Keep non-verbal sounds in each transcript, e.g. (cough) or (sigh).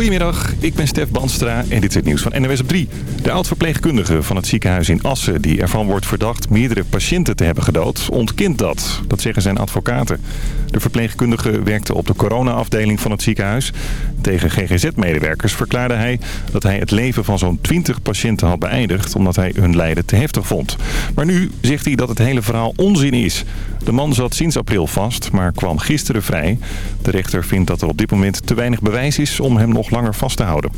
Goedemiddag, ik ben Stef Banstra en dit is het nieuws van NWS op 3. De oud-verpleegkundige van het ziekenhuis in Assen... die ervan wordt verdacht meerdere patiënten te hebben gedood... ontkent dat. Dat zeggen zijn advocaten. De verpleegkundige werkte op de corona-afdeling van het ziekenhuis. Tegen GGZ-medewerkers verklaarde hij dat hij het leven van zo'n 20 patiënten had beëindigd... omdat hij hun lijden te heftig vond. Maar nu zegt hij dat het hele verhaal onzin is. De man zat sinds april vast, maar kwam gisteren vrij. De rechter vindt dat er op dit moment te weinig bewijs is om hem nog langer vast te houden.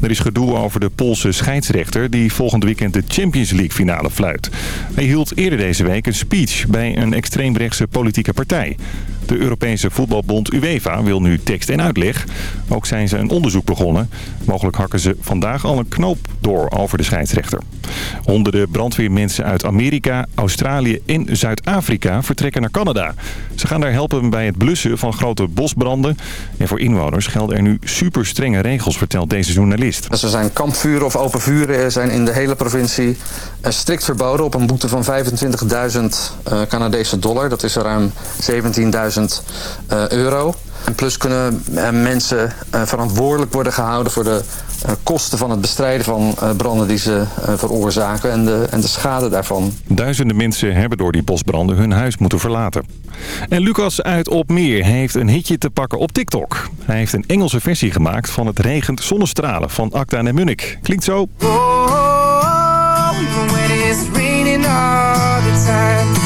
Er is gedoe over de Poolse scheidsrechter die volgend weekend de Champions League finale fluit. Hij hield eerder deze week een speech bij een extreemrechtse politieke partij. De Europese voetbalbond UEFA wil nu tekst en uitleg. Ook zijn ze een onderzoek begonnen. Mogelijk hakken ze vandaag al een knoop door over de scheidsrechter. Honderden brandweermensen uit Amerika, Australië en Zuid-Afrika vertrekken naar Canada. Ze gaan daar helpen bij het blussen van grote bosbranden. En voor inwoners gelden er nu super strenge regels, vertelt deze journalist. Er zijn kampvuren of open vuren zijn in de hele provincie eh, strikt verboden op een boete van 25.000 eh, Canadese dollar. Dat is ruim 17.000 eh, euro. En plus kunnen eh, mensen eh, verantwoordelijk worden gehouden voor de kosten van het bestrijden van branden die ze veroorzaken en de, en de schade daarvan. Duizenden mensen hebben door die bosbranden hun huis moeten verlaten. En Lucas uit Opmeer heeft een hitje te pakken op TikTok. Hij heeft een Engelse versie gemaakt van het regent zonnestralen van Acta en Munnik. Klinkt zo. Oh, after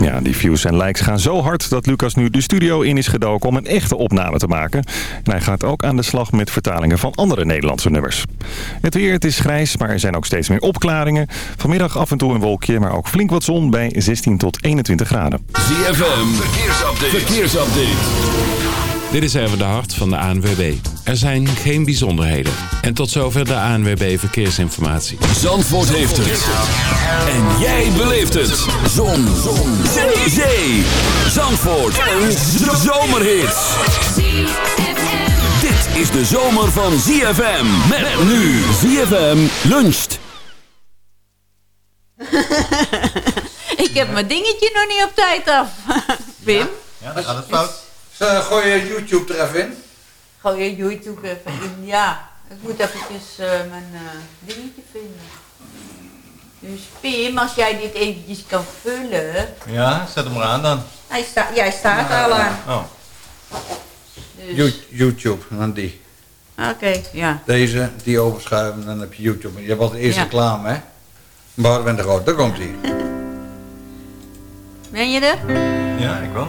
Ja, die views en likes gaan zo hard dat Lucas nu de studio in is gedoken om een echte opname te maken. En hij gaat ook aan de slag met vertalingen van andere Nederlandse nummers. Het weer, het is grijs, maar er zijn ook steeds meer opklaringen. Vanmiddag af en toe een wolkje, maar ook flink wat zon bij 16 tot 21 graden. ZFM, verkeersupdate. verkeersupdate. Dit is even de hart van de ANWB. Er zijn geen bijzonderheden. En tot zover de ANWB Verkeersinformatie. Zandvoort heeft het. En jij beleeft het. Zon. Zon. Zee. Zee. Zandvoort. Een zomerhit. Dit is de zomer van ZFM. Met nu ZFM luncht. (laughs) Ik heb mijn dingetje nog niet op tijd af. Wim? Ja, ja dan gaat het fout. Uh, gooi je YouTube er even in? Gooi je YouTube even in, ja. Ik moet eventjes uh, mijn uh, dingetje vinden. Dus Pim, als jij dit eventjes kan vullen. Ja, zet hem maar aan dan. Hij sta, jij staat al aan. Oh. Dus. YouTube, dan die. Oké, ja. Deze, die overschuiven, dan heb je YouTube. Je hebt al de eerste ja. reclame, hè? Maar ben de groot, daar komt hij. (laughs) Ben je er? Ja, ik wel.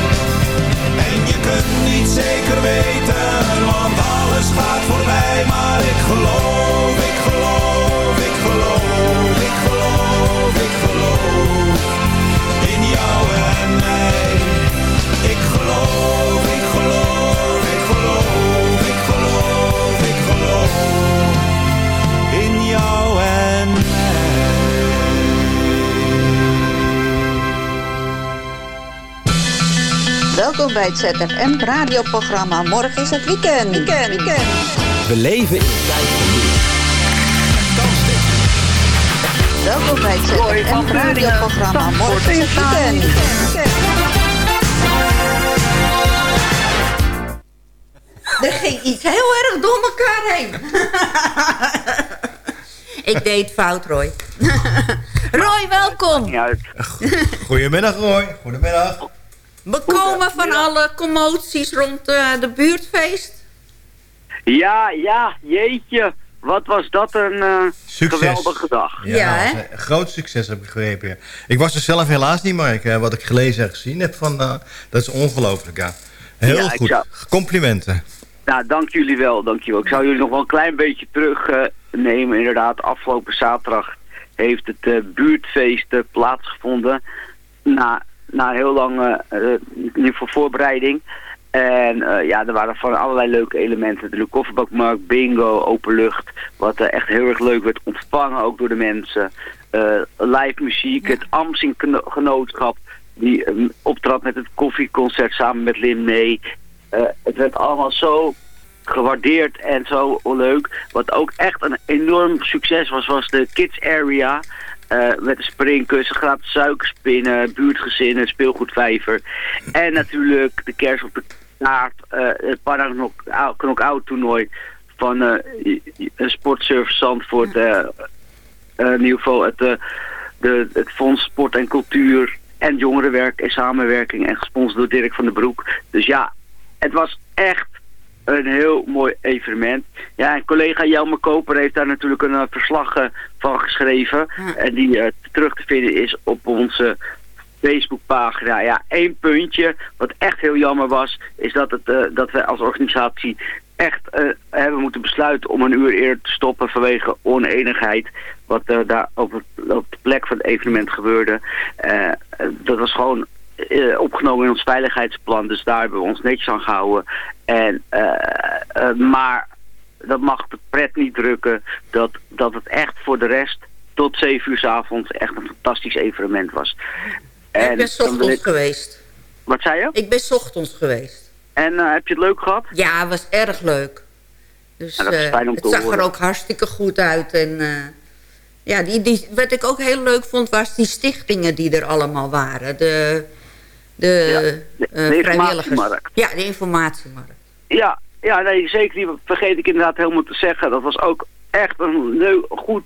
Kunt niet zeker weten, want alles gaat voorbij. Maar ik geloof, ik geloof, ik geloof, ik geloof, ik geloof. In jou en mij. Ik geloof, Welkom bij het ZFM radioprogramma. Morgen is het weekend. Weekend, weekend. We leven in tijd van nu. Welkom bij het ZFM radioprogramma. Morgen is het weekend. weekend. (laughs) Er ging iets heel erg door elkaar heen. (laughs) Ik deed fout, Roy. (laughs) Roy, welkom. Goedemiddag Roy, goedemiddag. Bekomen van alle commoties rond eh, de buurtfeest. Ja, ja, jeetje. Wat was dat een eh, Succes. geweldige dag. Ja, Ja, hè? een groot succes heb ik begrepen. ja. Ik was er zelf helaas niet, maar ik, eh, wat ik gelezen en gezien heb, van, eh, dat is ongelooflijk. Ja. Heel Ja, goed. zou- Complimenten. Nou, dank jullie wel, dank jullie wel. Ik zou jullie nog wel een klein beetje terugnemen. Inderdaad, afgelopen zaterdag heeft het eh, buurtfeest plaatsgevonden. Na, na heel lange eh ieder geval voorbereiding. En eh, ja, er waren van allerlei leuke elementen. De kofferbakmarkt, bingo, openlucht. Wat eh, echt heel erg leuk werd ontvangen ook door de mensen. Eh, live muziek, het Amsing Geno- Genootschap. Die eh, optrad met het koffieconcert samen met Lin May. Eh, het werd allemaal zo gewaardeerd en zo leuk. Wat ook echt een enorm succes was, was de kids area. Eh, met de springkussen, gratis suikerspinnen, buurtgezinnen, speelgoedvijver. En natuurlijk de kerst op de taart, eh het Knock-out toernooi van eh Sportservice Zandvoort. in ieder geval het, de, het Fonds Sport en Cultuur en Jongerenwerk en Samenwerking en gesponsord door Dirk van den Broek. Dus ja, het was echt een heel mooi evenement. Ja, en collega Jelmer Koper heeft daar natuurlijk een eh, verslag eh, van geschreven. En die eh, terug te vinden is op onze Facebookpagina. Ja, één puntje, wat echt heel jammer was, is dat, het, dat we als organisatie echt hebben moeten besluiten om een uur eerder te stoppen vanwege oneenigheid. Wat daar op, de plek van het evenement gebeurde. Dat was gewoon eh, opgenomen in ons veiligheidsplan. Dus daar hebben we ons netjes aan gehouden. En, eh, eh, maar dat mag de pret niet drukken. Dat, dat het echt voor de rest tot 7 uur s avonds echt een fantastisch evenement was. ik ben ochtends ik- geweest. Wat zei je? Ik ben ochtends geweest. En heb je het leuk gehad? Ja, het was erg leuk. Dus het zag er ook hartstikke goed uit. En ja, die, die, wat ik ook heel leuk vond, was die stichtingen die er allemaal waren. De, de, de- eh, de vrijwilligers. informatiemarkt. Ja, de informatiemarkt. Ja, ja nee, zeker. Die vergeet ik inderdaad helemaal te zeggen. Dat was ook echt een leuk, goed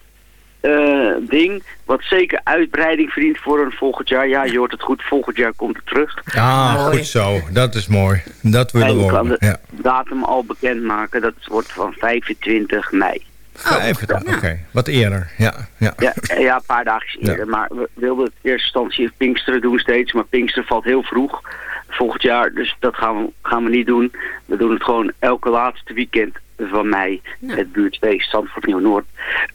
eh, ding. Wat zeker uitbreiding verdient voor een volgend jaar. Ja, je hoort het goed. Volgend jaar komt het terug. Ah, Mooi. goed zo. Dat is mooi. Dat willen en we ik kan horen. de Ja. datum al bekendmaken. Dat wordt van 25 mei. Vijfentwintig, Oké, wat eerder. Ja, ja. Ja, ja, een paar dagen eerder. Maar we wilden het in eerste instantie Pinksteren doen steeds. Maar Pinksteren valt heel vroeg volgend jaar. Dus dat gaan we, gaan we niet doen. We doen het gewoon elke laatste weekend van mei. Het buurtfeest Zandvoort Nieuw-Noord.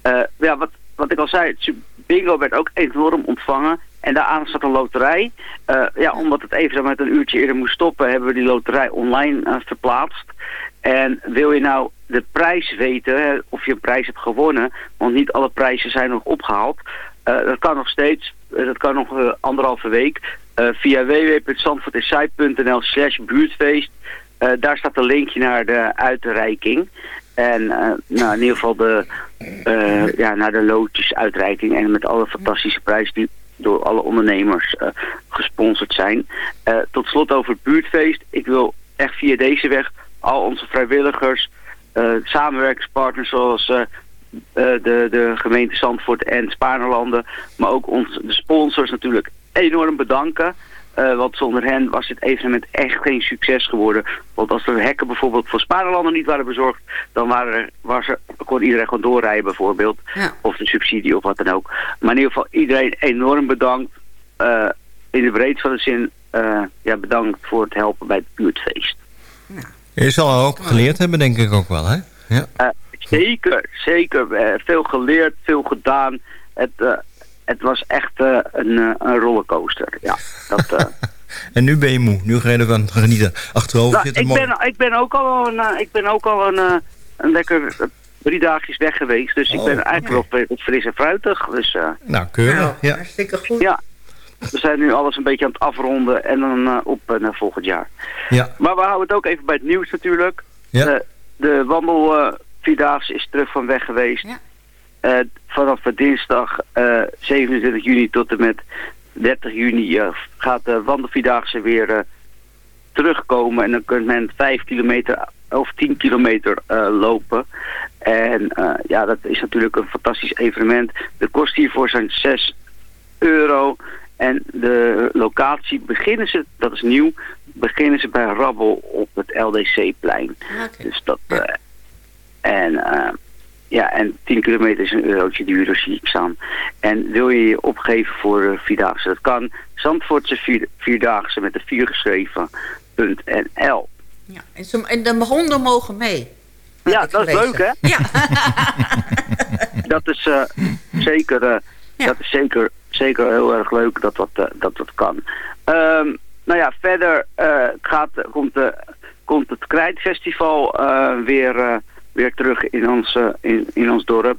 Eh, ja, wat, wat ik al zei, het bingo werd ook enorm ontvangen. En daaraan staat een loterij. Eh, ja, omdat het even met een uurtje eerder moest stoppen, hebben we die loterij online eh, verplaatst. En wil je nou de prijs weten, of je een prijs hebt gewonnen, want niet alle prijzen zijn nog opgehaald. Eh, dat kan nog steeds, eh, dat kan nog eh, anderhalve week, via www.zandvoortinsight.nl slash buurtfeest. Daar staat een linkje naar de uitreiking. En nou, in ieder geval de, ja, naar de loodjesuitreiking en met alle fantastische prijzen die door alle ondernemers gesponsord zijn. Tot slot over het buurtfeest. Ik wil echt via deze weg al onze vrijwilligers, eh, samenwerkingspartners zoals eh, eh, de, de gemeente Zandvoort en Spaarnerlanden, maar ook ons, de sponsors natuurlijk enorm bedanken. Want zonder hen was dit evenement echt geen succes geworden. Want als de hekken bijvoorbeeld voor Spaarlanden niet waren bezorgd... dan waren er, was er, kon iedereen gewoon doorrijden bijvoorbeeld. Ja. Of de subsidie of wat dan ook. Maar in ieder geval iedereen enorm bedankt. in de breedte van de zin ja, bedankt voor het helpen bij het buurtfeest. Je zal er ook geleerd hebben, denk ik ook wel, hè? Ja. Eh, zeker, zeker. Eh, veel geleerd, veel gedaan. Het, eh, het was echt een, eh, een rollercoaster. Ja, dat... eh, (laughs) En nu ben je moe. Nu ga je ervan genieten. Achterover Nou, zitten ik, mooi. ben, ik ben ook al een, ik ben ook al een, een lekker drie dagjes weg geweest. Dus ik Oh. ben eigenlijk wel fri- fris en fruitig. Dus eh, Nou, keurig. ja. Hartstikke goed. ja, we zijn nu alles een beetje aan het afronden en dan eh, op eh, naar volgend jaar. Ja. Maar we houden het ook even bij het nieuws natuurlijk. Ja. De, de wandel eh, Vierdaagse is terug van weg geweest. Ja. Eh, vanaf dinsdag eh, 27 juni tot en met 30 juni eh, gaat de wandelvierdaagse weer eh, terugkomen. En dan kunt men 5 kilometer of 10 kilometer eh, lopen. En eh, ja, dat is natuurlijk een fantastisch evenement. De kosten hiervoor zijn 6 euro. En de locatie beginnen ze, dat is nieuw, beginnen ze bij Rabbel op het LDC-plein. Dus dat... eh, en, eh, ja, en 10 kilometer is een eurotje duurder, zie ik staan. En wil je je opgeven voor uh, Vierdaagse? Dat kan. Zandvoortse vier, Vierdaagse met de vier geschreven. .nl. Ja. En, zo- en de honden mogen mee. Ja, dat is leuk, hè? Ja. (laughs) Dat is eh, zeker, eh, Ja. dat is zeker, zeker heel erg leuk dat dat, eh, dat, dat kan. Ehm, nou ja, verder eh, gaat, komt, de, komt het Krijtfestival eh, weer, weer terug in ons, in, in ons dorp.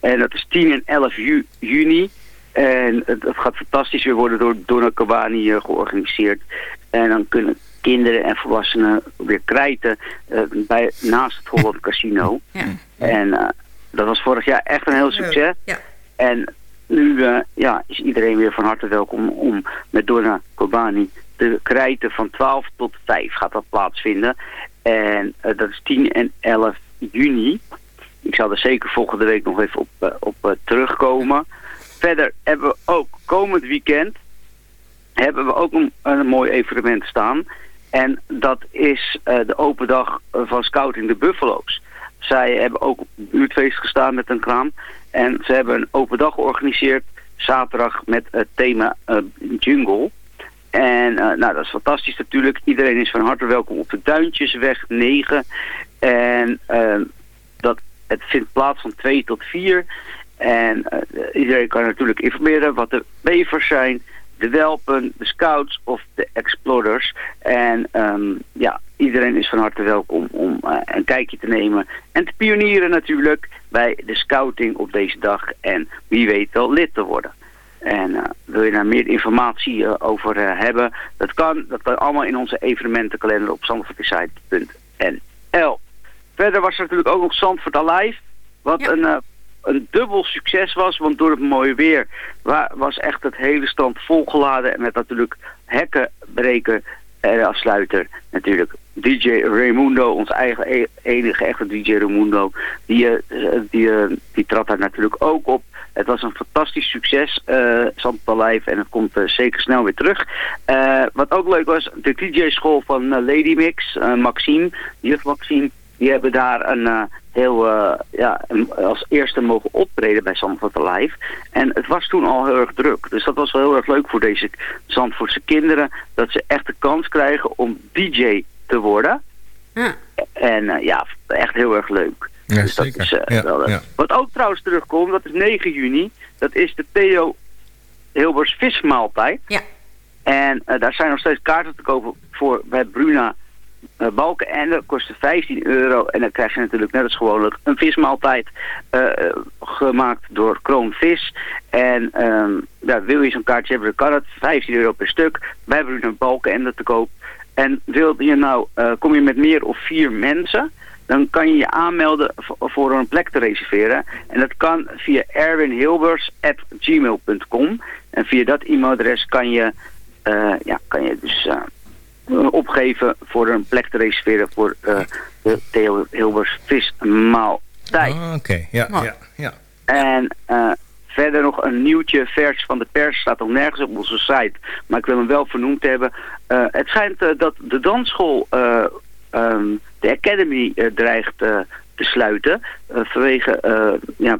En dat is 10 en 11 ju- juni. En het, het gaat fantastisch weer worden door Donna Kabani georganiseerd. En dan kunnen kinderen en volwassenen weer krijten bij, naast het Holland Casino. Ja. En dat was vorig jaar echt een heel succes. Ja. En nu eh, ja, is iedereen weer van harte welkom om met Donna Kobani de krijten van 12 tot 5 gaat dat plaatsvinden. En eh, dat is 10 en 11 juni. Ik zal er zeker volgende week nog even op, eh, op terugkomen. Verder hebben we ook komend weekend hebben we ook een, mooi evenement staan. En dat is de open dag van Scouting de Buffalo's. Zij hebben ook op buurtfeest gestaan met een kraam. En ze hebben een open dag georganiseerd. Zaterdag met het thema eh, jungle. En eh, nou, dat is fantastisch natuurlijk. Iedereen is van harte welkom op de Duintjesweg 9. En eh, dat, het vindt plaats van 2 tot 4. En iedereen kan natuurlijk informeren wat de bevers zijn, de welpen, de scouts of de explorers. En ehm, ja, iedereen is van harte welkom om eh, een kijkje te nemen. En te pionieren natuurlijk bij de scouting op deze dag. En wie weet wel lid te worden. En eh, wil je daar meer informatie eh, over hebben, dat kan. Dat kan allemaal in onze evenementenkalender op zandvoortdesign.nl. Verder was er natuurlijk ook nog Zandvoort Alive. Wat Ja. een, een dubbel succes was, want door het mooie weer wa- was echt het hele stand volgeladen. En met natuurlijk hekken breken en afsluiter natuurlijk DJ Raimundo, ons eigen e- enige echte DJ Raimundo. Die, eh, die, eh, die trad daar natuurlijk ook op. Het was een fantastisch succes, eh Zandvoort Live, en het komt eh, zeker snel weer terug. Eh, wat ook leuk was, de DJ-school van eh, Lady Mix, eh, Maxime, juf Maxime, die hebben daar een eh, heel, eh, ja, als eerste mogen optreden bij Zandvoort Live. En het was toen al heel erg druk. Dus dat was wel heel erg leuk voor deze Zandvoortse kinderen, dat ze echt de kans krijgen om DJ te worden. Ja. En eh, ja, echt heel erg leuk. Ja, Dus dat is, eh, Ja, wel, ja. Wat ook trouwens terugkomt, dat is 9 juni. Dat is de Theo Hilbers vismaaltijd. Ja. En daar zijn nog steeds kaarten te kopen voor bij Bruna uh, Balken. En dat kostte 15 euro. En dan krijg je natuurlijk net als gewoonlijk een vismaaltijd eh, gemaakt door Kroon Vis. En ehm, ja, wil je zo'n kaartje hebben, dan kan het. 15 euro per stuk bij Bruna Balken en dat te koop. En wil je nou, kom je met meer of vier mensen dan kan je je aanmelden voor een plek te reserveren. En dat kan via erwinhilbers.gmail.com. En via dat e-mailadres kan je, ja, kan je dus opgeven voor een plek te reserveren voor uh, de Theo Hilbers vismaaltijd. Ah, Oké, ja, ja, ja. En verder nog een nieuwtje vers van de pers. Staat nog nergens op onze site. Maar ik wil hem wel vernoemd hebben. het schijnt dat de dansschool um, de Academy uh, dreigt uh, te sluiten. Uh, vanwege ja,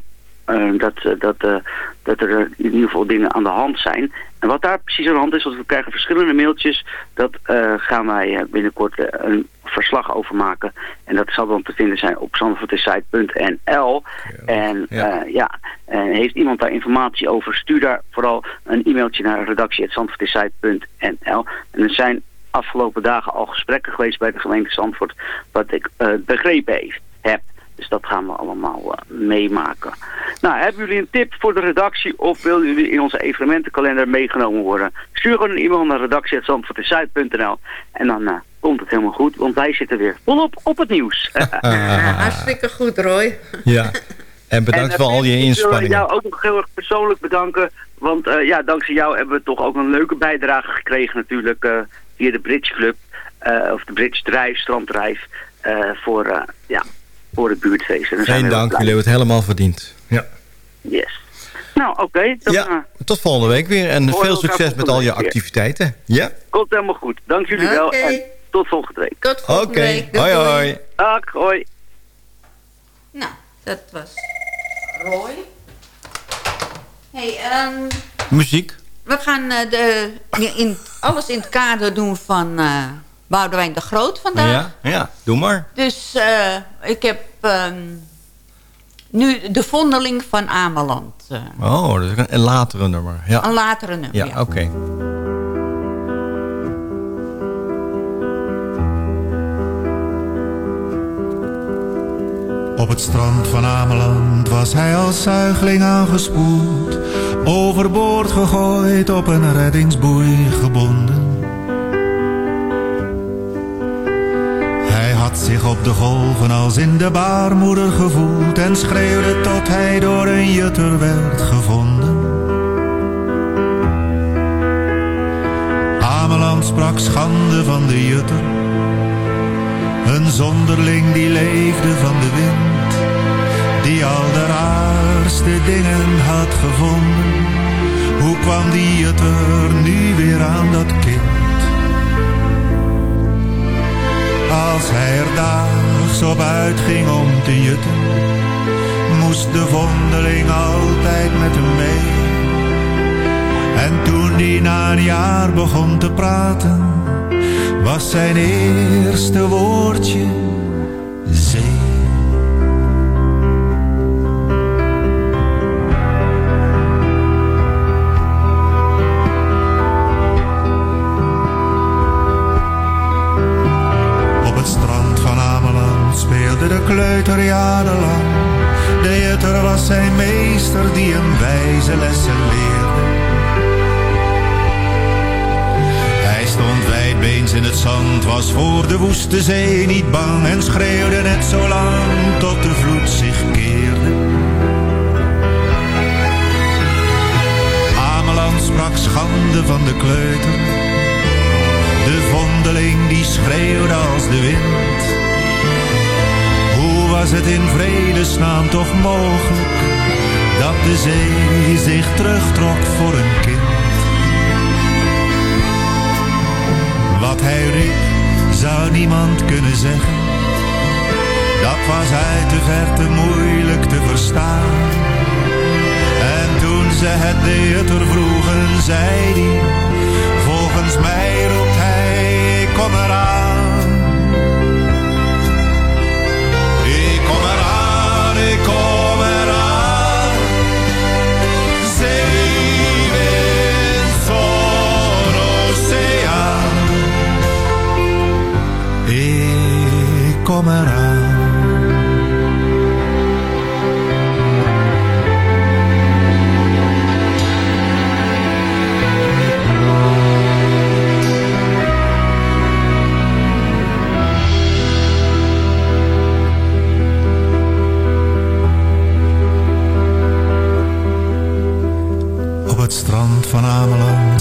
dat, dat, dat er in ieder geval dingen aan de hand zijn. En wat daar precies aan de hand is, want we krijgen verschillende mailtjes. Dat gaan wij binnenkort een verslag over maken. En dat zal dan te vinden zijn op zandvoortesite.nl. En ja. ja, en heeft iemand daar informatie over, stuur daar vooral een e-mailtje naar redactie.zandvoortesite.nl. En er zijn afgelopen dagen al gesprekken geweest bij de gemeente Zandvoort... wat ik uh, begrepen heeft, heb. Dus dat gaan we allemaal uh, meemaken. Nou, hebben jullie een tip voor de redactie of willen jullie in onze evenementenkalender meegenomen worden? Stuur gewoon een e-mail naar redactie.zandvoortzuid.nl en dan uh, komt het helemaal goed, want wij zitten weer volop op het nieuws. (laughs) Hartstikke goed, Roy. Ja, en (laughs) bedankt en, voor al je inspanningen. Ik wil jou ook nog heel erg persoonlijk bedanken, want uh, ja, dankzij jou hebben we toch ook een leuke bijdrage gekregen natuurlijk via de Bridge Club, uh, of de Bridge Drive, Stranddrive, uh, voor, uh, ja, voor het buurtfeest. Geen dank, jullie hebben het helemaal verdiend. Ja. Yes. Nou, oké. Okay, ja, tot volgende week weer en veel succes met al je activiteiten. Ja? Komt helemaal goed. Dank jullie okay. wel en tot volgende week. Tot volgende okay. week. Oké, hoi hoi. Dag, hoi. Nou, dat was Roy. Hey, um... Muziek. We gaan uh, de, in, alles in het kader doen van uh, Boudewijn de Groot vandaag. Ja, ja doe maar. Dus uh, ik heb um, nu de vondeling van Ameland. oh, dat is een latere nummer. Ja. Een latere nummer, ja. ja. oké. Okay. Op het strand van Ameland was hij als zuigeling aangespoeld Overboord gegooid, op een reddingsboei gebonden. De golven als in de baarmoeder gevoeld en schreeuwde tot hij door een jutter werd gevonden. Ameland sprak schande van de jutter, een zonderling die leefde van de wind, die al de raarste dingen had gevonden hoe kwam die het er nu weer aan dat kind? Als hij er daags op uitging om te jutten, moest de vondeling altijd met hem mee. En toen die na een jaar begon te praten, was zijn eerste woordje jarenlang. De was zijn meester die hem wijze lessen leerde. Hij stond wijdbeens in het zand, was voor de woeste zee niet bang en schreeuwde net zo lang tot de vloed zich keerde. Ameland sprak schande van de kleuter, de vondeling die schreeuwde als de wind was het in vredesnaam toch mogelijk dat de zee zich terugtrok voor een kind. Wat hij riep zou niemand kunnen zeggen, dat was uit de verte moeilijk te verstaan. En toen ze het jutter vroegen, zei hij, volgens mij roept hij, kom eraan.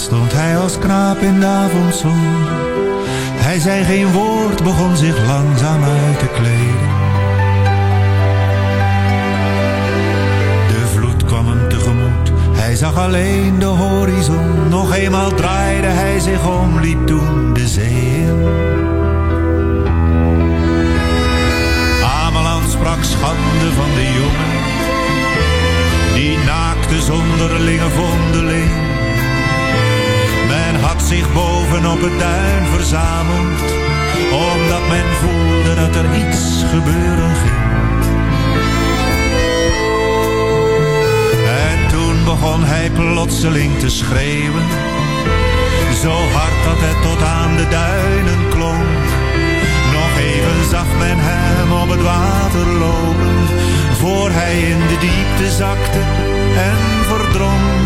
Stond hij als knaap in de avondzon. Hij zei geen woord, begon zich langzaam uit te kleden. De vloed kwam hem tegemoet, hij zag alleen de horizon. Nog eenmaal draaide hij zich om, liep toen de zee in. Ameland sprak schande van de jongen, die naakte zonderlinge vondeling. Zich boven op het duin verzameld, omdat men voelde dat er iets gebeuren ging. En toen begon hij plotseling te schreeuwen, zo hard dat het tot aan de duinen klonk. Nog even zag men hem op het water lopen, voor hij in de diepte zakte en verdronk.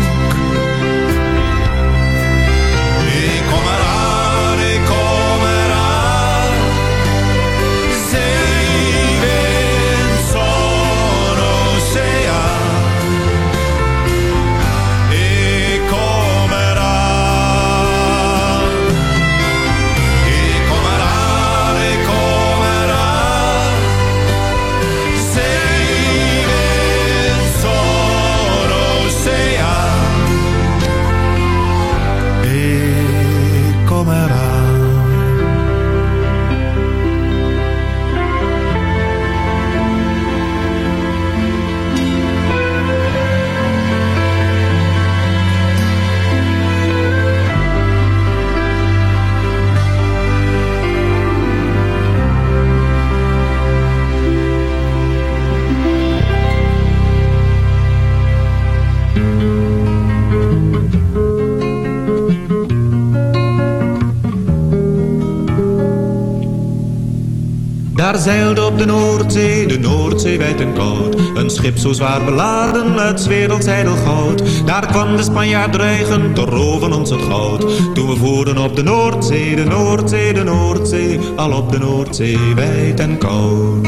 De Noordzee, de Noordzee wijd en koud. Een schip zo zwaar beladen met werelds goud. Daar kwam de Spanjaard dreigen te roven ons het goud. Toen we voerden op de Noordzee, de Noordzee, de Noordzee. Al op de Noordzee wijd en koud.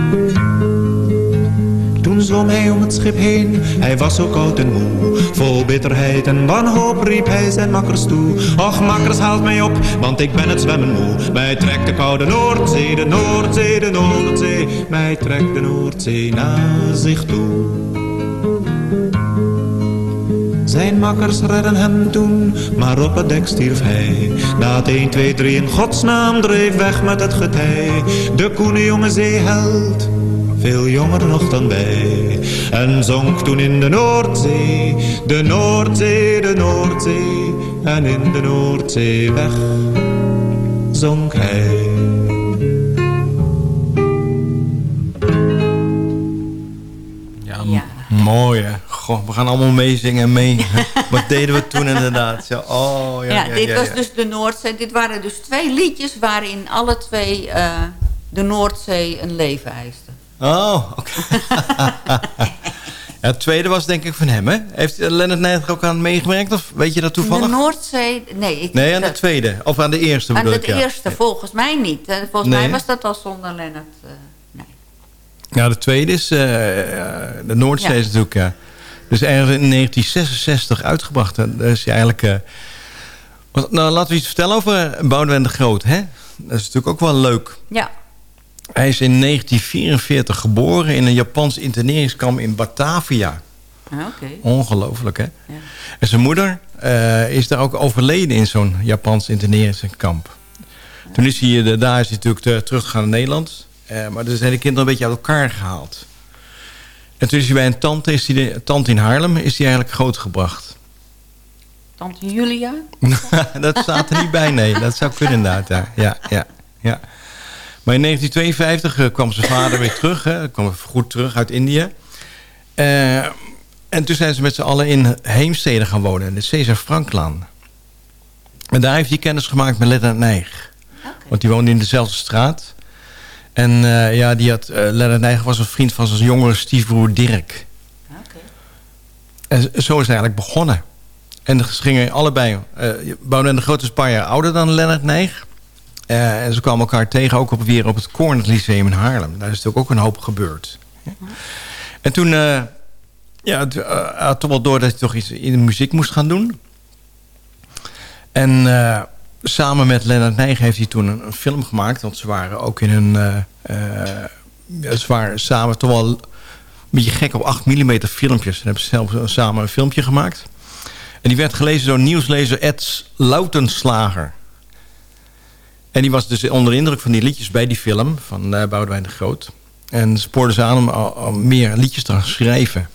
Zwom hij om het schip heen, hij was zo koud en moe. Vol bitterheid en wanhoop riep hij zijn makkers toe. Och makkers haalt mij op, want ik ben het zwemmen moe. Mij trekt de koude Noordzee, de Noordzee, de Noordzee. Mij trekt de Noordzee naar zich toe. Zijn makkers redden hem toen, maar op het dek stierf hij. Na het 1, 2, 3 in godsnaam dreef weg met het getij. De koene jonge zeeheld, veel jonger nog dan wij. En zonk toen in de Noordzee, de Noordzee, de Noordzee. En in de Noordzee weg zonk hij. Ja, m- mooi hè. Goh, we gaan allemaal meezingen en mee. (laughs) Wat deden we toen inderdaad? Zo, oh, ja, Ja, ja, dit ja, was ja. dus de Noordzee. Dit waren dus twee liedjes waarin alle twee eh, de Noordzee een leven eisten. Oh, oké. (laughs) ja, het tweede was denk ik van hem, hè? Heeft Leonard Nijger ook aan meegewerkt? Of weet je dat toevallig? De Noordzee, nee. Ik, Nee, aan de tweede. Of aan de eerste Aan bedoel de ik, ja. eerste, volgens mij niet. Volgens Nee. mij was dat al zonder Lennart. eh, Ja, de tweede is... eh, eh, de Noordzee Ja. is natuurlijk... ja. Dus ergens in 1966 uitgebracht. Dat is eigenlijk... nou, laten we iets vertellen over Boudewijn de Groot, hè? Dat is natuurlijk ook wel leuk. Ja. Hij is in 1944 geboren in een Japans interneringskamp in Batavia. Ah. Ongelooflijk, hè? En zijn moeder eh, is daar ook overleden in zo'n Japans interneringskamp. Toen is hij, eh, daar is hij natuurlijk eh, teruggegaan naar Nederland. Maar dus zijn de kinderen een beetje uit elkaar gehaald. En toen is hij bij een tante, is hij de, tante in Haarlem, is hij eigenlijk grootgebracht. Tante Julia? (laughs) dat staat er niet bij, nee. Dat zou kunnen inderdaad, ja. ja, ja, ja. Maar in 1952 eh, kwam zijn vader weer terug. Hè. kwam goed terug uit India. Eh, en toen zijn ze met z'n allen in Heemstede gaan wonen. In de Cesar Franklaan. En daar heeft hij kennis gemaakt met Lennart Nijg. Want die woonde in dezelfde straat. En eh, ja, die had, eh Lennart Nijg was een vriend van zijn jongere stiefbroer Dirk. En zo is het eigenlijk begonnen. En ze gingen allebei... eh Boudewijn de Grote is een paar jaar ouder dan Lennart Nijg. Eh, en ze kwamen elkaar tegen ook op, weer op het Cornet Lyceum in Haarlem. Daar is natuurlijk ook een hoop gebeurd. En toen... eh, ja, eh, had toch wel door dat hij toch iets in de muziek moest gaan doen. En samen met Lennart Nijg heeft hij toen een, film gemaakt. Want ze waren ook in een... ze waren samen toch wel een beetje gek op 8 mm filmpjes. En hebben ze zelf samen een filmpje gemaakt. En die werd gelezen door nieuwslezer Ed Lautenslager. En die was dus onder de indruk van die liedjes bij die film van eh Boudewijn de Groot. En spoorde ze aan om meer liedjes te gaan schrijven.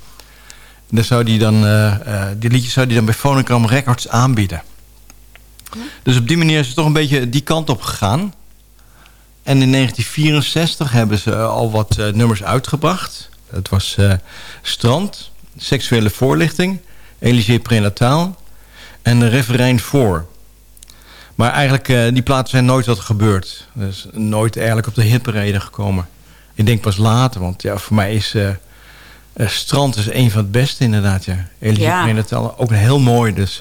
En zou die, dan, eh, eh, die liedjes zou hij dan bij Phonogram Records aanbieden. Dus op die manier is het toch een beetje die kant op gegaan. En in 1964 hebben ze al wat nummers uitgebracht. Het was Strand, Seksuele Voorlichting, Elisée Prenataal en Referijn Voor. Maar eigenlijk, eh, die platen zijn nooit wat gebeurd. Dus nooit eigenlijk op de hitparade gekomen. Ik denk pas later, want ja, voor mij is eh, eh, Strand is een van het beste inderdaad. Ja. Elisée Ja. Prenataal, ook heel mooi. Dus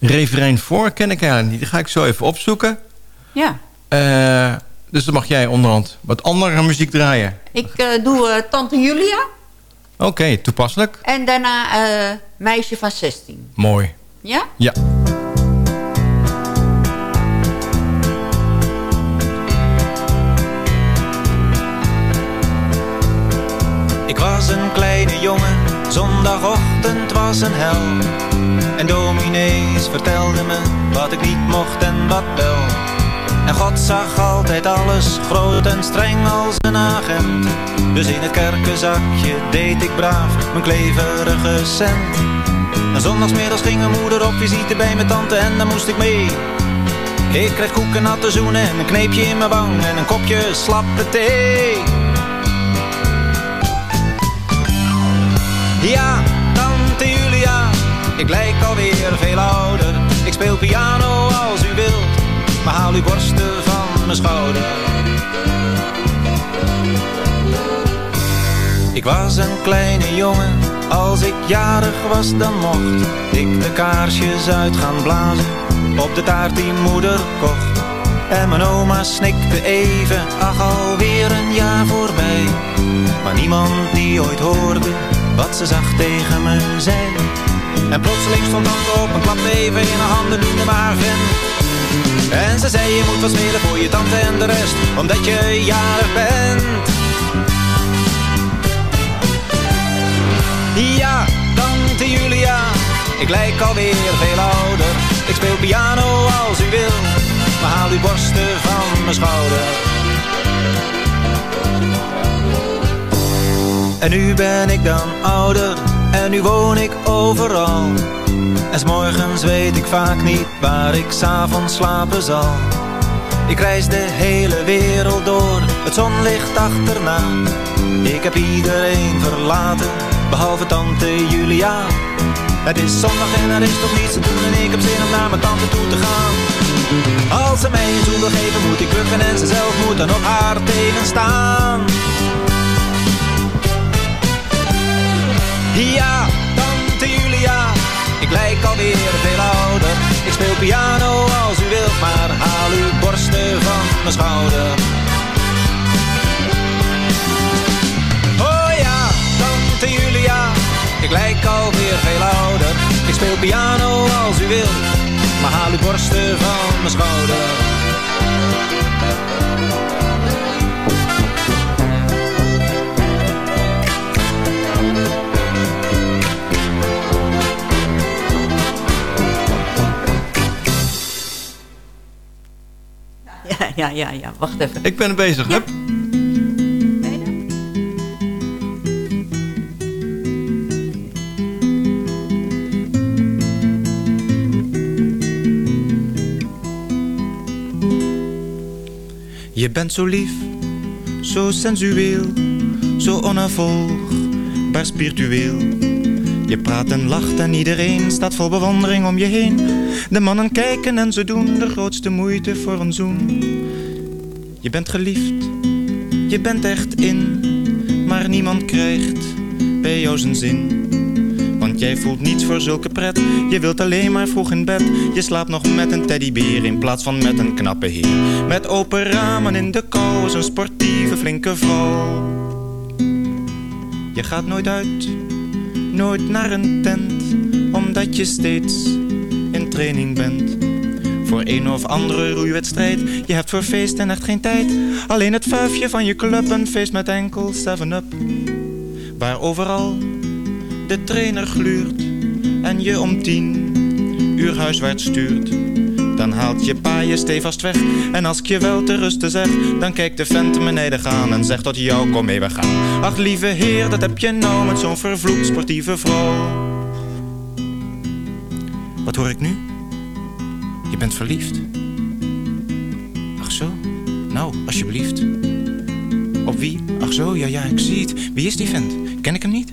Referijn Voor ken ik eigenlijk niet. Die ga ik zo even opzoeken. Ja. Dus dan mag jij onderhand wat andere muziek draaien. Ik doe Tante Julia. Oké, toepasselijk. En daarna Meisje van 16. Mooi. Ja? Ja. Was een kleine jongen, zondagochtend was een hel. En dominees vertelden me wat ik niet mocht en wat wel. En God zag altijd alles groot en streng als een agent. Dus in het kerkenzakje deed ik braaf mijn kleverige cent. En zondagsmiddags ging mijn moeder op visite bij mijn tante en daar moest ik mee. Ik kreeg koeken natte zoenen en een kneepje in mijn wang en een kopje slappe thee. Ja, tante Julia, ik lijk alweer veel ouder. Ik speel piano als u wilt, maar haal uw borsten van mijn schouder. Ik was een kleine jongen, als ik jarig was dan mocht ik de kaarsjes uit gaan blazen op de taart die moeder kocht. En mijn oma snikte even, ach alweer een jaar voorbij. Maar niemand die ooit hoorde wat ze zag tegen me zei. En plotseling stond tante op en klapte even in haar handen, me haar vent. En ze zei je moet wat smeren voor je tante en de rest, omdat je jarig bent. Ja, tante Julia, ik lijk alweer veel ouder. Ik speel piano als u wil, maar haal uw borsten van mijn schouder. En nu ben ik dan ouder en nu woon ik overal. En 's morgens weet ik vaak niet waar ik s'avonds slapen zal. Ik reis de hele wereld door, het zonlicht achterna. Ik heb iedereen verlaten, behalve tante Julia. Het is zondag en er is toch niets te doen en ik heb zin om naar mijn tante toe te gaan. Als ze mij een zoen wil geven moet ik bukken en ze zelf moet dan op haar tegenstaan. Ja, tante Julia, ik lijk alweer veel ouder. Ik speel piano als u wilt, maar haal uw borsten van mijn schouder. Oh ja, tante Julia, ik lijk alweer veel ouder. Ik speel piano als u wilt, maar haal uw borsten van mijn schouder. Ja, ja, ja. Wacht even. Ik ben er bezig. Hup. Je bent zo lief, zo sensueel, zo onafvolgbaar spiritueel. Je praat en lacht en iedereen staat vol bewondering om je heen. De mannen kijken en ze doen de grootste moeite voor een zoen. Bent geliefd, je bent echt in, maar niemand krijgt bij jou zijn zin. Want jij voelt niets voor zulke pret, je wilt alleen maar vroeg in bed. Je slaapt nog met een teddybeer in plaats van met een knappe heer. Met open ramen in de kou is een sportieve flinke vrouw. Je gaat nooit uit, nooit naar een tent, omdat je steeds in training bent. Voor een of andere roeiwedstrijd, je hebt voor feesten echt geen tijd. Alleen het vuifje van je club, een feest met enkel 7-up. Waar overal de trainer gluurt en je om tien uur huiswaarts stuurt. Dan haalt je pa je stevast weg en als ik je wel te rusten zeg, dan kijkt de vent beneden gaan en zegt tot jou kom mee we gaan. Ach lieve heer, dat heb je nou met zo'n vervloekt sportieve vrouw. Wat hoor ik nu? Bent verliefd. Ach zo, nou, alsjeblieft. Op wie? Ach zo, ja, ja, ik zie het. Wie is die vent? Ken ik hem niet?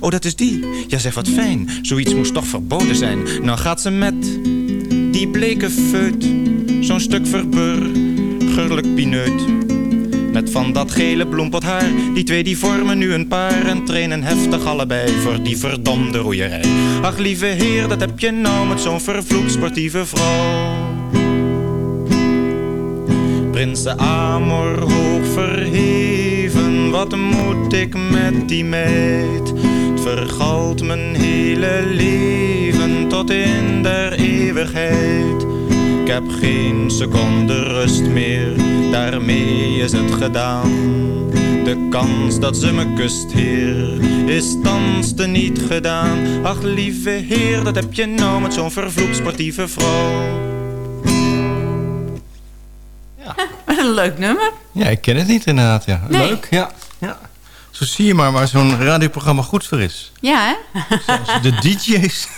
Oh, dat is die. Ja, zeg wat fijn. Zoiets moest toch verboden zijn. Nou gaat ze met die bleke feut. Zo'n stuk verburgerlijk pineut. Met van dat gele bloempot haar. Die twee die vormen nu een paar. En trainen heftig allebei voor die verdomde roeierij. Ach lieve heer, dat heb je nou met zo'n vervloekt sportieve vrouw. Prinsen Amor hoog verheven, wat moet ik met die meid? Het vergalt mijn hele leven tot in der eeuwigheid. Ik heb geen seconde rust meer, daarmee is het gedaan. De kans dat ze me kust, heer, is thans te niet gedaan. Ach lieve heer, dat heb je nou met zo'n vervloekt sportieve vrouw. (laughs) Een leuk nummer. Ja, ik ken het niet inderdaad. Ja. Nee. Leuk, ja. ja. Zo zie je maar waar zo'n radioprogramma goed voor is. Ja, hè? Zelfs de DJ's.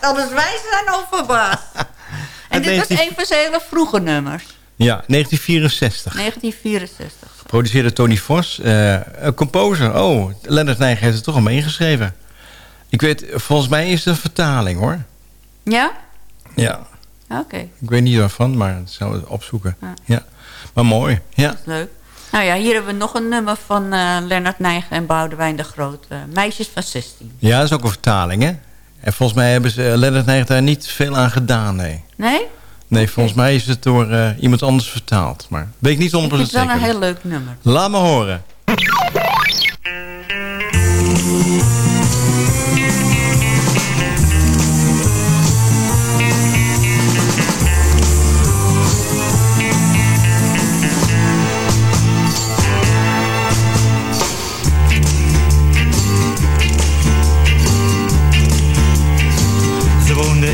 Zal (laughs) het wij zijn of verbaasd? (laughs) En dit was 19 een van zijn hele vroege nummers. Ja, 1964. 1964. Geproduceerd door Tony Vos. eh, een composer. Oh, Leonard Nijg heeft het toch al meegeschreven. Ik weet, volgens mij is het een vertaling hoor. Ja? Ja. Oké, Ik weet niet waarvan, maar dat zou ik opzoeken. Ja. Ja. Maar mooi. Ja. leuk. Nou ja, hier hebben we nog een nummer van eh Lennart Nijgen en Boudewijn de Groot. eh, Meisjes van 16. ja, dat is ook een vertaling hè. En volgens mij hebben ze uh, Leonard Nijg daar niet veel aan gedaan, nee. Nee? Nee, volgens mij is het door eh, iemand anders vertaald. Maar weet ik niet 100% Ik vind het wel zeker. een heel leuk nummer. Laat me horen.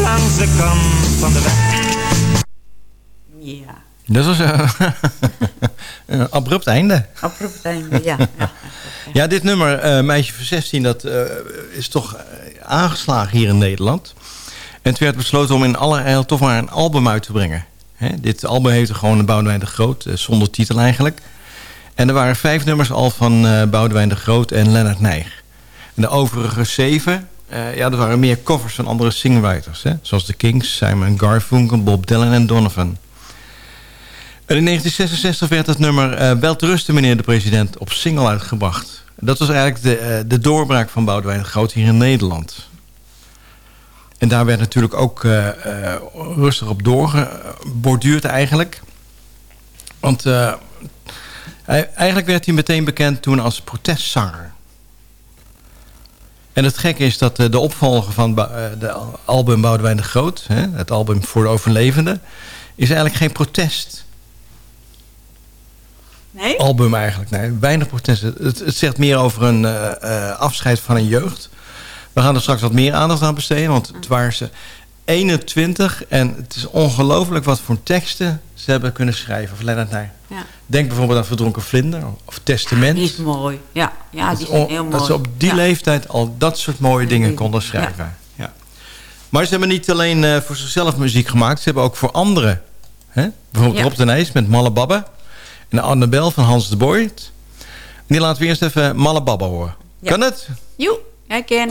langs de kant van de weg. Ja, Dat was eh, (laughs) een abrupt einde. abrupt einde, ja. (laughs) ja. Ja, dit nummer, eh, Meisje van 16, dat eh, is toch aangeslagen hier in Nederland. En het werd besloten om in allerijl toch maar een album uit te brengen. Hè, dit album heette gewoon Boudewijn de Groot, zonder titel eigenlijk. En er waren vijf nummers al van eh Boudewijn de Groot en Leonard Nijg. En de overige zeven, eh, ja, dat waren meer covers van andere singwriters. Hè, zoals The Kings, Simon Garfunkel, Bob Dylan en Donovan. En in 1966 werd het nummer eh Wel te rusten, meneer de president, op single uitgebracht. Dat was eigenlijk de, eh, de doorbraak van Boudewijn de Groot hier in Nederland. En daar werd natuurlijk ook rustig op doorgeborduurd eigenlijk. Want eigenlijk werd hij meteen bekend toen als protestzanger. En het gekke is dat eh, de opvolger van eh, de album Boudewijn de Groot... Het album voor de overlevenden... is eigenlijk geen protest Nee? album eigenlijk. Nee, weinig protesten. Het, het zegt meer over een eh, afscheid van een jeugd. We gaan er straks wat meer aandacht aan besteden. Want het waren ze 21. En het is ongelooflijk wat voor teksten ze hebben kunnen schrijven. Of Lennart Nij. Ja. Denk bijvoorbeeld aan Verdronken Vlinder. Of Testament. Die is mooi. Ja, ja Dat die on- heel mooi. Dat ze op die Ja. leeftijd al dat soort mooie dingen konden schrijven. Ja. Maar ze hebben niet alleen eh, voor zichzelf muziek gemaakt. Ze hebben ook voor anderen. Hè? Bijvoorbeeld. Rob de Nijs met Malle Babbe. En Annabel van Hans de Boyd. En die laten we eerst even Malle Babbe horen. Kan het? Joe, jij ken.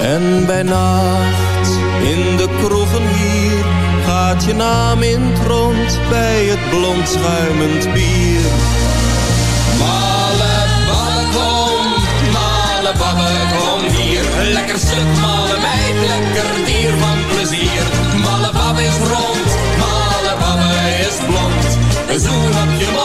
En bij nacht, in de kroegen hier, gaat je naam in het rond bij het blond schuimend bier. Malle babbe kom, malle babbe kom hier. Lekker stuk, meid, lekker dier van plezier. Malle babbe is rond, malle babbe is blond. een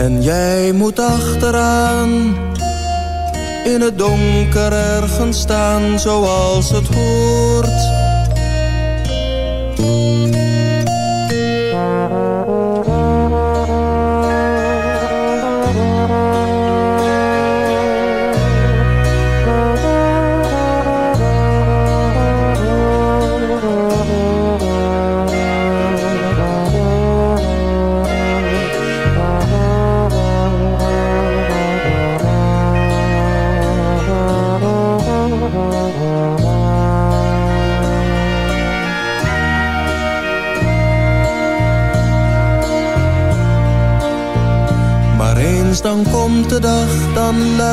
En jij moet achteraan in het donker ergens staan zoals het hoort.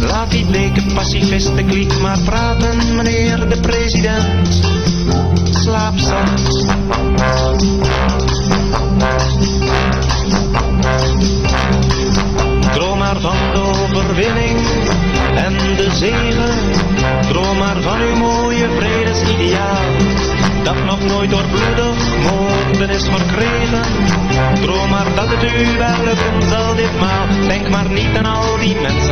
Laat die bleke pacifisten kliek maar praten, meneer de president. Slaap zacht. Droom maar van de overwinning en de zegen. Droom maar van uw mooie vredesideaal. Dat nog nooit door bloedig moorden is verkregen. Droom maar dat het u wel lukken zal ditmaal. Denk maar niet aan al die mensen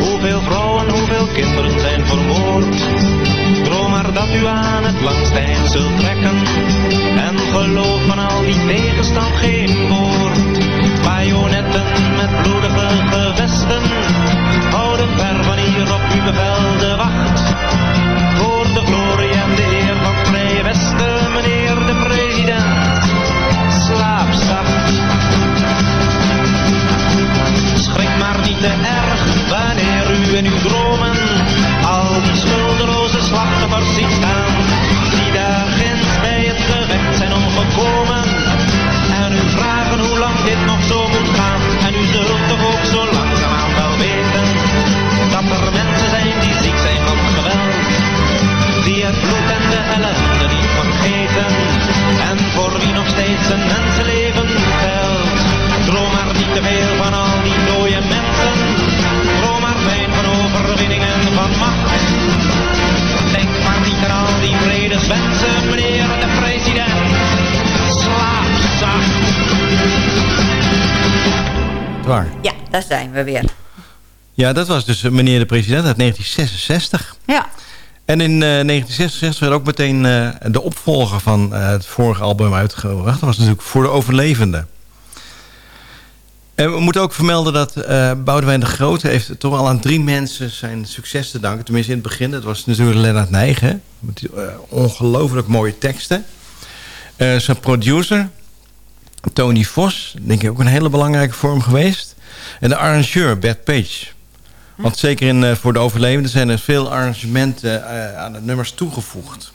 Hoeveel vrouwen, hoeveel kinderen zijn vermoord. Droom maar dat u aan het langstijn zult trekken. En geloof van al die tegenstand geen woord. Bajonetten met bloedige gevesten. Houden ver van hier op uw bevel de wacht. Voor de glorie en de eer van Vrije Westen, ziet staan. Die daar ginds bij het gevecht zijn omgekomen. En u vragen hoe lang dit nog zo moet gaan. En u zult toch ook zo langzaamaan wel weten. Dat er mensen zijn die ziek zijn van geweld. Die het bloed en de ellende niet vergeten. En voor wie nog steeds een mensenleven telt. Droom maar niet te veel van al die dode mensen. Droom maar fijn van overwinning en van macht. Denk maar niet aan al die vredeswensen, meneer de president. Slaap zacht. Waar? Ja, daar zijn we weer. Ja, dat was dus eh, meneer de president uit 1966. Ja. En in eh, 1966 werd ook meteen eh, de opvolger van eh, het vorige album uitgebracht. Dat was natuurlijk Voor de Overlevenden. En we moeten ook vermelden dat uh, Boudewijn de Grote... heeft toch al aan drie mensen zijn succes te danken. Tenminste in het begin. Dat was natuurlijk Lennart Nijgen. Met uh, ongelooflijk mooie teksten. Uh, zijn producer, Tony Vos. Denk ik ook een hele belangrijke vorm geweest. En de arrangeur, Bert Page. Want zeker in, voor de overlevenden zijn er veel arrangementen aan de nummers toegevoegd.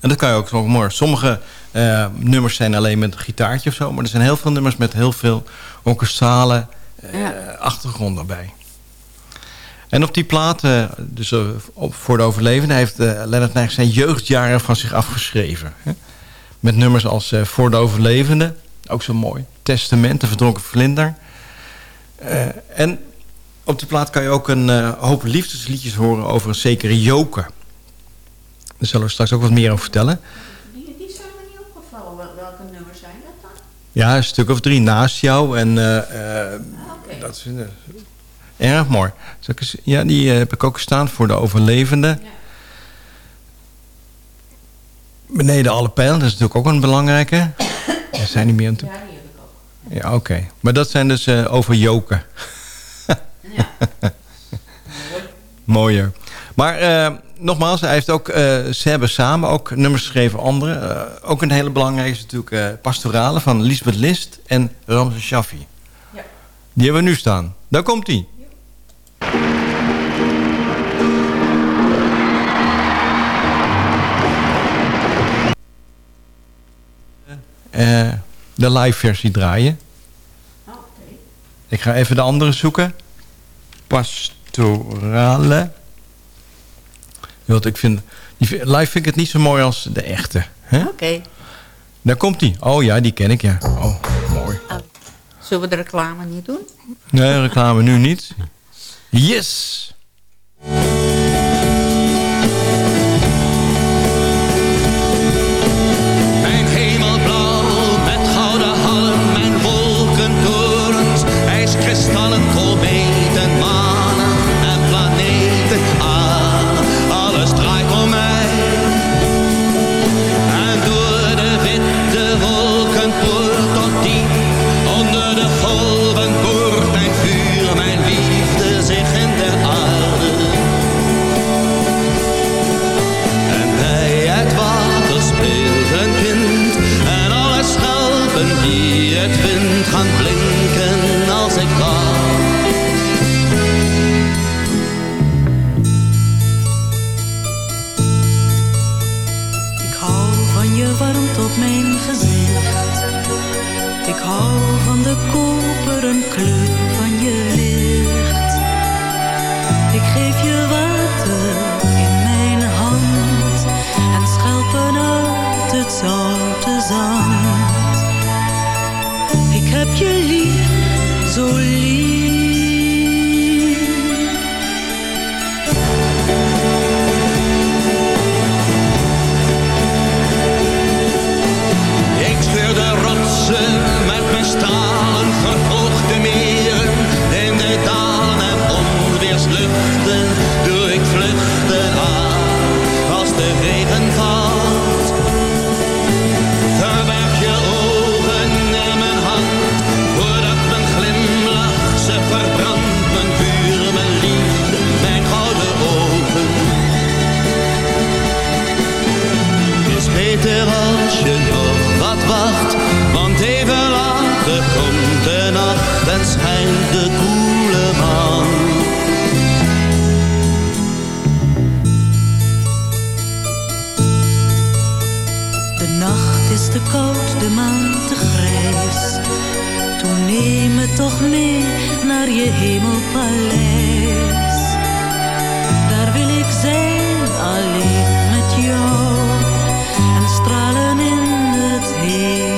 En dat kan je ook zo mooi. Sommige uh, nummers zijn alleen met een gitaartje of zo. Maar er zijn heel veel nummers met heel veel orkestrale uh, ja. achtergrond erbij. En op die platen, dus uh, op, voor de overlevende... heeft Leonard Nijg zijn jeugdjaren van zich afgeschreven. Hè? Met nummers als Voor de overlevende, ook zo mooi. Testament, De verdronken vlinder. en op die plaat kan je ook een hoop liefdesliedjes horen... over een zekere Joke. Daar zullen we straks ook wat meer over vertellen. Ja, een stuk of drie naast jou. En uh, uh, okay. dat is uh, erg mooi. Ja, die heb ik ook staan voor de overlevenden. Ja. Beneden alle pijlen, dat is natuurlijk ook een belangrijke. Er zijn niet meer aan toe. Ja, die heb ik ook. Ja, oké. Okay. Maar dat zijn dus over joken. ja. (laughs) Mooier. Maar nogmaals, hij heeft ook, uh, ze hebben samen ook nummers geschreven, andere. Uh, ook een hele belangrijke is natuurlijk Pastorale van Lisbeth List en Ramse Shaffi. Ja. Die hebben we nu staan. Daar komt hij. de live versie draaien. Oh, okay. Ik ga even de andere zoeken. Pastorale. Want ik vind, die, live vind ik het niet zo mooi als de echte. Oké. Okay. Daar komt die. Oh ja, die ken ik, ja. Oh, mooi. Oh. Zullen we de reclame niet doen? Nee, reclame nu niet. Yes! te koud, de maan te grijs. Toen neem me toch mee naar je hemelpaleis. Daar wil ik zijn, alleen met jou. En stralen in het heen.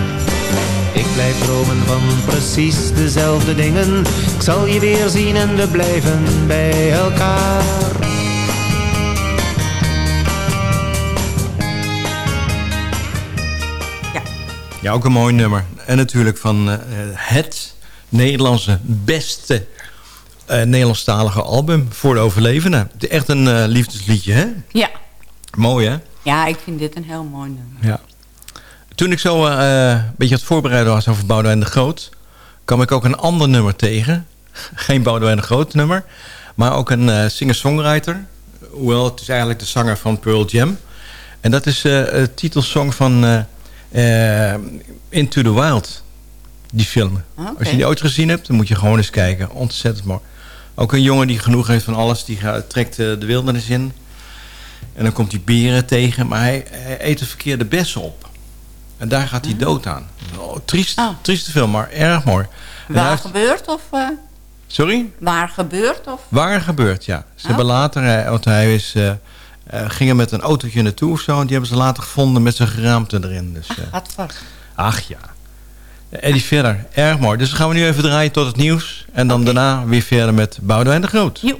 Ik blijf dromen van precies dezelfde dingen. Ik zal je weer zien en we blijven bij elkaar. Ja, ook een mooi nummer. En natuurlijk van eh, het Nederlandse beste eh Nederlandstalige album voor de overlevenden. Het is echt een eh, liefdesliedje, hè? Ja. Mooi, hè? ja, ik vind dit een heel mooi nummer. Ja. Toen ik zo eh, een beetje aan het voorbereiden was over Boudewijn de Groot... kwam ik ook een ander nummer tegen. (laughs) Geen Boudewijn de Groot nummer. Maar ook een eh, singer-songwriter. Hoewel, het is eigenlijk de zanger van Pearl Jam. En dat is eh het titelsong van eh, eh, Into the Wild. Die film. Oké. Als je die ooit gezien hebt, dan moet je gewoon eens kijken. Ontzettend mooi. Ook een jongen die genoeg heeft van alles. Die gaat, trekt eh, de wildernis in. En dan komt hij beren tegen. Maar hij, hij eet de verkeerde bessen op. En daar gaat hij dood aan. Oh, triest, trieste film, maar erg mooi. En Waar heeft- gebeurt of... eh, sorry? waar gebeurt of... Waar gebeurt, ja. Ze hebben Oh. later, eh, want hij is, eh, ging er met een autootje naartoe of zo. En die hebben ze later gevonden met zijn geraamte erin. Dus, eh, Gaat vast. ach ja. Eddie Vedder, erg mooi. Dus dan gaan we nu even draaien tot het nieuws. En dan daarna weer verder met Boudewijn de Groot. Jo.